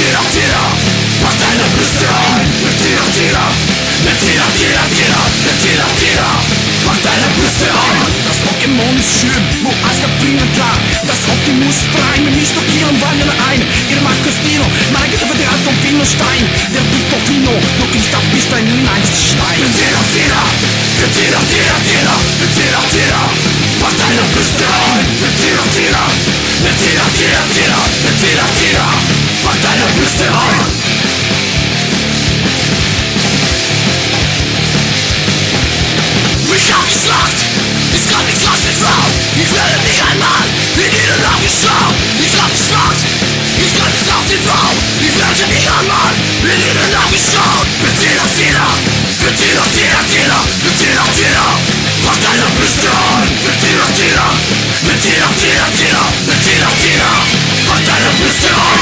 Tira, Tira, pack deine Brüste ein. Tira, Tira, Tira, Tira, Tira, Tira, Tira, pack deine Brüste ein. Das Pokémon ist schön, wo alles der Finger klar. Das Optimus Prime, nicht blockieren, wandern ein. Ihre Marco Stino, meine Gitter für die Art von Pino Stein. Der Pico Fino, du kriegst ab bis dein Einstein. Mit Tira, Tira, Tira, Tira, Tira, Tira, Tira, pack deine Brüste ein. Tira, Tira, mit Tira, Tira, Tira, mit Tira, Tira, pack deine ein. Ich hab geschlacht, ich kann nichts lassen, Frau. Ich werde nicht einmal in ihre Augen schauen. Ich hab geschlacht, ich kann nichts lassen, Frau. stars